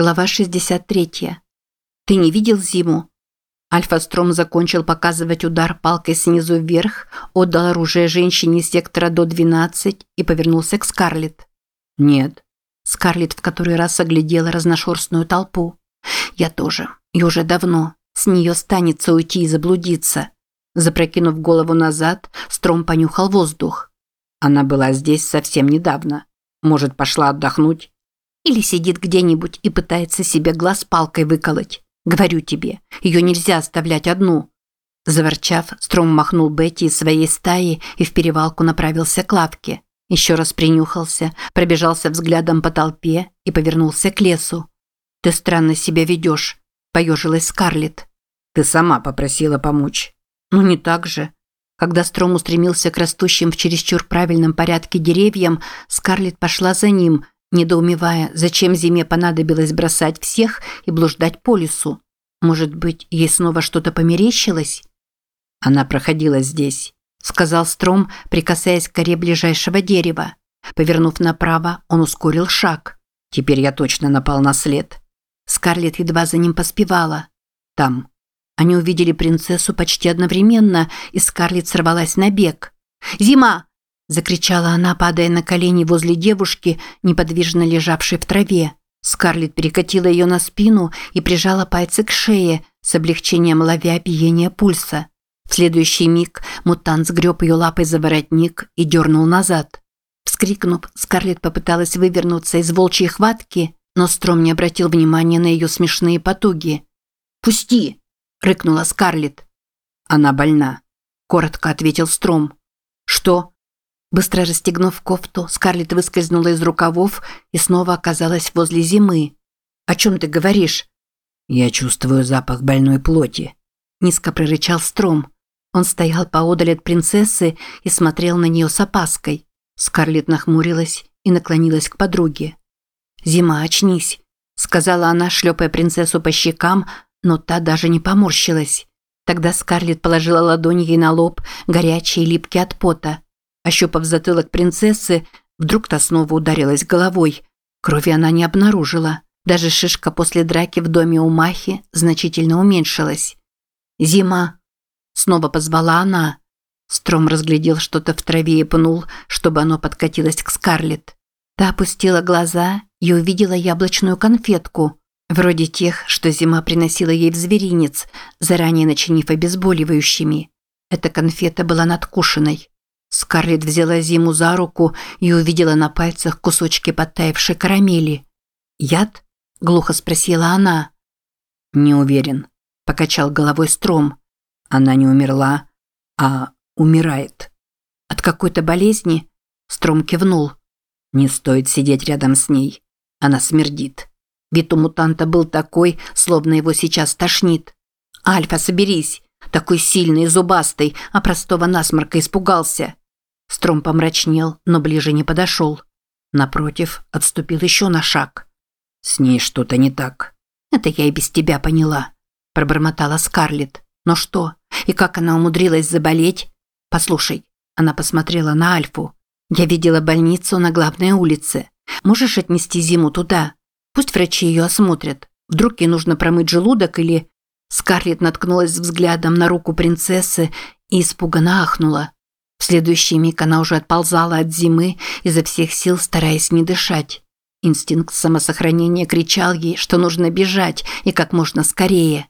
Глава 63. Ты не видел Зиму? Альфа-стром закончил показывать удар палкой снизу вверх, отдал оружие женщине из сектора до 12 и повернулся к Скарлетт. Нет. Скарлетт в который раз оглядела разношерстную толпу. Я тоже. И уже давно. С нее станется уйти и заблудиться. Запрокинув голову назад, Стром понюхал воздух. Она была здесь совсем недавно. Может, пошла отдохнуть? Или сидит где-нибудь и пытается себе глаз палкой выколоть. Говорю тебе, ее нельзя оставлять одну. Заворчав, Стром махнул Бетти из своей стаи и в перевалку направился к лавке. Еще раз принюхался, пробежался взглядом по толпе и повернулся к лесу. «Ты странно себя ведешь», – поежилась Скарлетт. «Ты сама попросила помочь». «Ну не так же». Когда Стром устремился к растущим в чересчур правильном порядке деревьям, Скарлетт пошла за ним – недоумевая, зачем зиме понадобилось бросать всех и блуждать по лесу. Может быть, ей снова что-то померещилось? Она проходила здесь, сказал Стром, прикасаясь к коре ближайшего дерева. Повернув направо, он ускорил шаг. Теперь я точно напал на след. Скарлетт едва за ним поспевала. Там. Они увидели принцессу почти одновременно, и Скарлетт сорвалась на бег. «Зима! Закричала она, падая на колени возле девушки, неподвижно лежавшей в траве. Скарлетт перекатила ее на спину и прижала пальцы к шее, с облегчением ловя биение пульса. В следующий миг мутант сгреб ее лапой за воротник и дернул назад. Вскрикнув, Скарлетт попыталась вывернуться из волчьей хватки, но Стром не обратил внимания на ее смешные потуги. «Пусти!» – рыкнула Скарлетт. «Она больна», – коротко ответил Стром. «Что?» Быстро расстегнув кофту, Скарлетт выскользнула из рукавов и снова оказалась возле зимы. «О чем ты говоришь?» «Я чувствую запах больной плоти», – низко прорычал Стром. Он стоял поодаль от принцессы и смотрел на нее с опаской. Скарлетт нахмурилась и наклонилась к подруге. «Зима, очнись», – сказала она, шлепая принцессу по щекам, но та даже не поморщилась. Тогда Скарлетт положила ладонь ей на лоб, горячий и липкий от пота. Ощупав затылок принцессы, вдруг та снова ударилась головой. Крови она не обнаружила. Даже шишка после драки в доме у Махи значительно уменьшилась. «Зима!» Снова позвала она. Стром разглядел что-то в траве и пнул, чтобы оно подкатилось к Скарлетт. Та опустила глаза и увидела яблочную конфетку, вроде тех, что зима приносила ей в зверинец, заранее начинив обезболивающими. Эта конфета была надкушенной. Скарлетт взяла Зиму за руку и увидела на пальцах кусочки подтаявшей карамели. «Яд?» – глухо спросила она. «Не уверен», – покачал головой Стром. «Она не умерла, а умирает». «От какой-то болезни?» – Стром кивнул. «Не стоит сидеть рядом с ней. Она смердит». Вид у мутанта был такой, словно его сейчас тошнит. «Альфа, соберись! Такой сильный и зубастый, а простого насморка испугался. Стром помрачнел, но ближе не подошел. Напротив, отступил еще на шаг. «С ней что-то не так». «Это я и без тебя поняла», – пробормотала Скарлетт. «Но что? И как она умудрилась заболеть?» «Послушай», – она посмотрела на Альфу. «Я видела больницу на главной улице. Можешь отнести Зиму туда? Пусть врачи ее осмотрят. Вдруг ей нужно промыть желудок или...» Скарлетт наткнулась взглядом на руку принцессы и испуганно ахнула. В следующий миг она уже отползала от зимы, изо всех сил стараясь не дышать. Инстинкт самосохранения кричал ей, что нужно бежать и как можно скорее.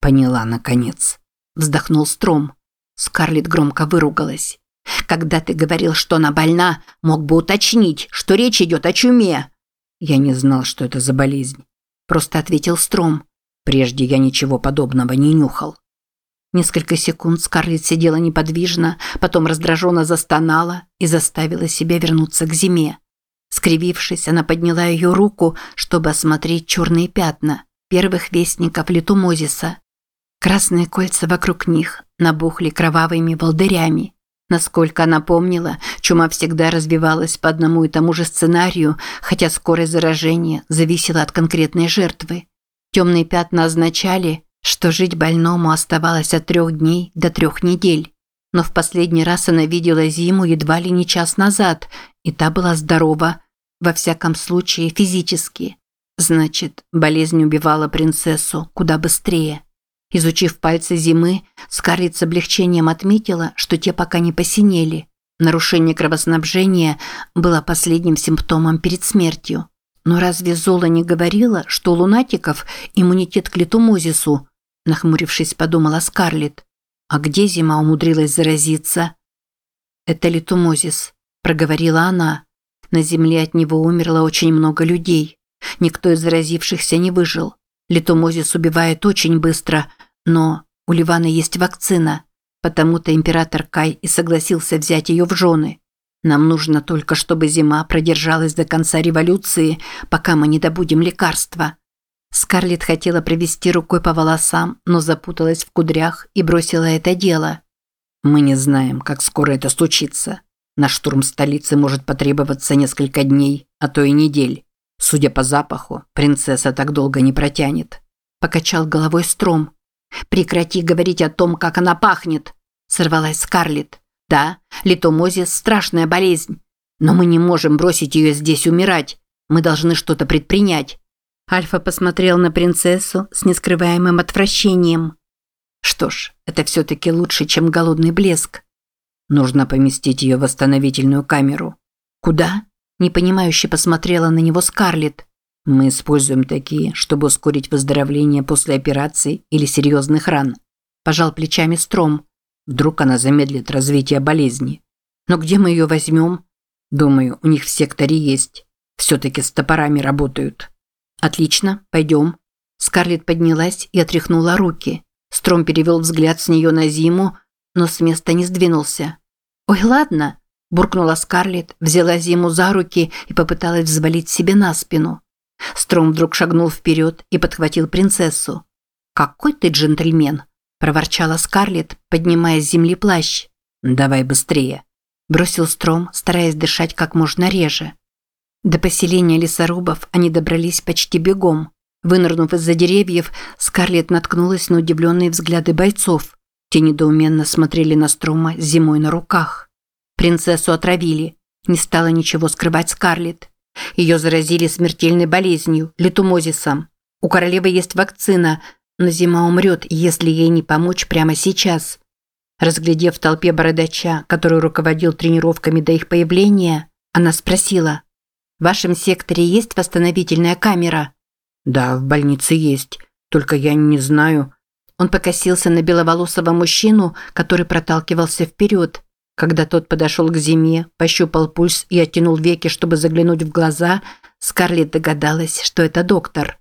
«Поняла, наконец», – вздохнул Стром. Скарлетт громко выругалась. «Когда ты говорил, что она больна, мог бы уточнить, что речь идет о чуме». «Я не знал, что это за болезнь», – просто ответил Стром. Прежде я ничего подобного не нюхал. Несколько секунд Скарлетт сидела неподвижно, потом раздраженно застонала и заставила себя вернуться к зиме. Скривившись, она подняла ее руку, чтобы осмотреть черные пятна первых вестников литумозиса. Красные кольца вокруг них набухли кровавыми волдырями. Насколько она помнила, чума всегда развивалась по одному и тому же сценарию, хотя скорость заражения зависела от конкретной жертвы. Темные пятна означали, что жить больному оставалось от трех дней до трех недель. Но в последний раз она видела Зиму едва ли не час назад, и та была здорова, во всяком случае физически. Значит, болезнь убивала принцессу куда быстрее. Изучив пальцы зимы, Скарлетт с облегчением отметила, что те пока не посинели. Нарушение кровоснабжения было последним симптомом перед смертью. Но разве Зола не говорила, что у лунатиков иммунитет к литумозису? Нахмурившись, подумала Скарлетт. А где зима умудрилась заразиться? Это литумозис, проговорила она. На земле от него умерло очень много людей. Никто из заразившихся не выжил. Литумозис убивает очень быстро, но у Ливана есть вакцина. Потому-то император Кай и согласился взять ее в жены. Нам нужно только, чтобы зима продержалась до конца революции, пока мы не добудем лекарства. Скарлетт хотела провести рукой по волосам, но запуталась в кудрях и бросила это дело. Мы не знаем, как скоро это случится. На штурм столицы может потребоваться несколько дней, а то и недель. Судя по запаху, принцесса так долго не протянет. Покачал головой Стром. Прекрати говорить о том, как она пахнет, сорвалась Скарлетт. Да, литомозис – страшная болезнь. Но мы не можем бросить ее здесь умирать. Мы должны что-то предпринять. Альфа посмотрел на принцессу с нескрываемым отвращением. Что ж, это все-таки лучше, чем голодный блеск. Нужно поместить ее в восстановительную камеру. Куда? Непонимающе посмотрела на него Скарлетт. Мы используем такие, чтобы ускорить выздоровление после операции или серьезных ран. Пожал плечами Стром. Вдруг она замедлит развитие болезни. Но где мы ее возьмем? Думаю, у них в секторе есть. Все-таки с топорами работают. Отлично, пойдем. Скарлетт поднялась и отряхнула руки. Стром перевел взгляд с нее на Зиму, но с места не сдвинулся. «Ой, ладно», – буркнула Скарлетт, взяла Зиму за руки и попыталась взвалить себе на спину. Стром вдруг шагнул вперед и подхватил принцессу. «Какой ты джентльмен!» – проворчала Скарлетт, поднимая с земли плащ. «Давай быстрее!» – бросил Стром, стараясь дышать как можно реже. До поселения лесорубов они добрались почти бегом. Вынырнув из-за деревьев, Скарлетт наткнулась на удивленные взгляды бойцов. Те недоуменно смотрели на Строма с зимой на руках. Принцессу отравили. Не стало ничего скрывать Скарлетт. Ее заразили смертельной болезнью – литумозисом. У королевы есть вакцина – но зима умрет, если ей не помочь прямо сейчас. Разглядев в толпе бородача, который руководил тренировками до их появления, она спросила, «В вашем секторе есть восстановительная камера?» «Да, в больнице есть, только я не знаю». Он покосился на беловолосого мужчину, который проталкивался вперед. Когда тот подошел к зиме, пощупал пульс и оттянул веки, чтобы заглянуть в глаза, Скарлетт догадалась, что это доктор.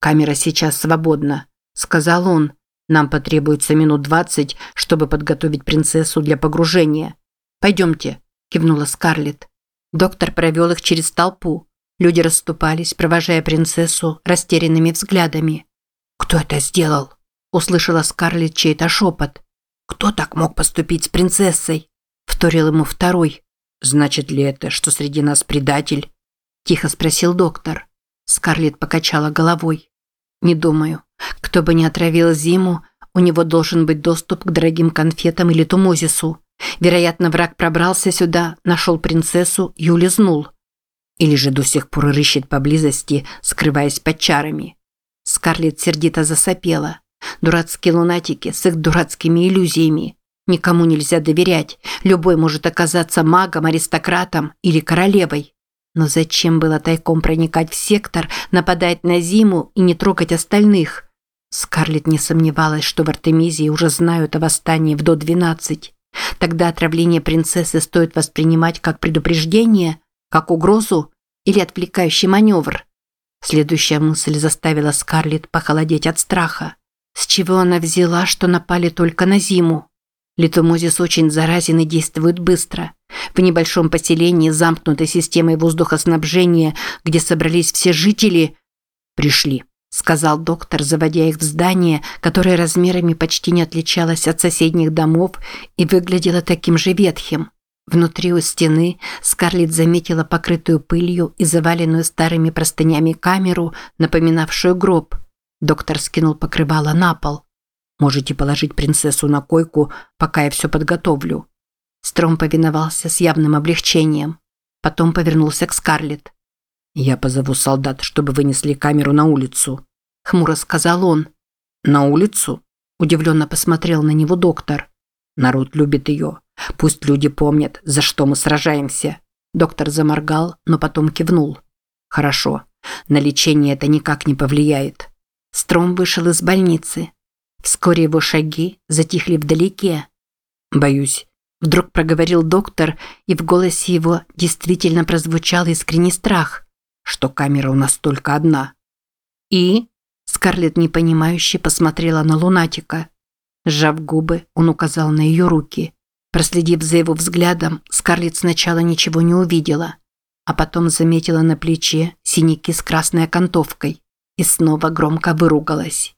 «Камера сейчас свободна сказал он. Нам потребуется минут двадцать, чтобы подготовить принцессу для погружения. Пойдемте, кивнула Скарлетт. Доктор провел их через толпу. Люди расступались, провожая принцессу растерянными взглядами. «Кто это сделал?» – услышала Скарлетт чей-то шепот. «Кто так мог поступить с принцессой?» – вторил ему второй. «Значит ли это, что среди нас предатель?» – тихо спросил доктор. Скарлетт покачала головой. «Не думаю. Кто бы ни отравил Зиму, у него должен быть доступ к дорогим конфетам или тумозису. Вероятно, враг пробрался сюда, нашел принцессу и улизнул. Или же до сих пор рыщет поблизости, скрываясь под чарами. Скарлетт сердито засопела. Дурацкие лунатики с их дурацкими иллюзиями. Никому нельзя доверять. Любой может оказаться магом, аристократом или королевой. Но зачем было тайком проникать в сектор, нападать на Зиму и не трогать остальных? Скарлетт не сомневалась, что в Артемизии уже знают о восстании в до-12. Тогда отравление принцессы стоит воспринимать как предупреждение, как угрозу или отвлекающий маневр. Следующая мысль заставила Скарлетт похолодеть от страха. С чего она взяла, что напали только на зиму? Литомозис очень заразен и действует быстро. В небольшом поселении замкнутой системой воздухоснабжения, где собрались все жители, пришли сказал доктор, заводя их в здание, которое размерами почти не отличалось от соседних домов и выглядело таким же ветхим. Внутри у стены Скарлетт заметила покрытую пылью и заваленную старыми простынями камеру, напоминавшую гроб. Доктор скинул покрывало на пол. «Можете положить принцессу на койку, пока я все подготовлю». Стром повиновался с явным облегчением. Потом повернулся к Скарлетт. «Я позову солдат, чтобы вынесли камеру на улицу», – хмуро сказал он. «На улицу?» – удивленно посмотрел на него доктор. «Народ любит ее. Пусть люди помнят, за что мы сражаемся». Доктор заморгал, но потом кивнул. «Хорошо. На лечение это никак не повлияет». Стром вышел из больницы. Вскоре его шаги затихли вдалеке. «Боюсь». Вдруг проговорил доктор, и в голосе его действительно прозвучал искренний страх. «Что камера у нас только одна». «И?» Скарлетт непонимающе посмотрела на лунатика. Сжав губы, он указал на ее руки. Проследив за его взглядом, Скарлетт сначала ничего не увидела, а потом заметила на плече синяки с красной окантовкой и снова громко выругалась.